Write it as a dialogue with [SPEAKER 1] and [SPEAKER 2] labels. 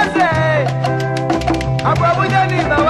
[SPEAKER 1] abuyase abu abujani ìgbà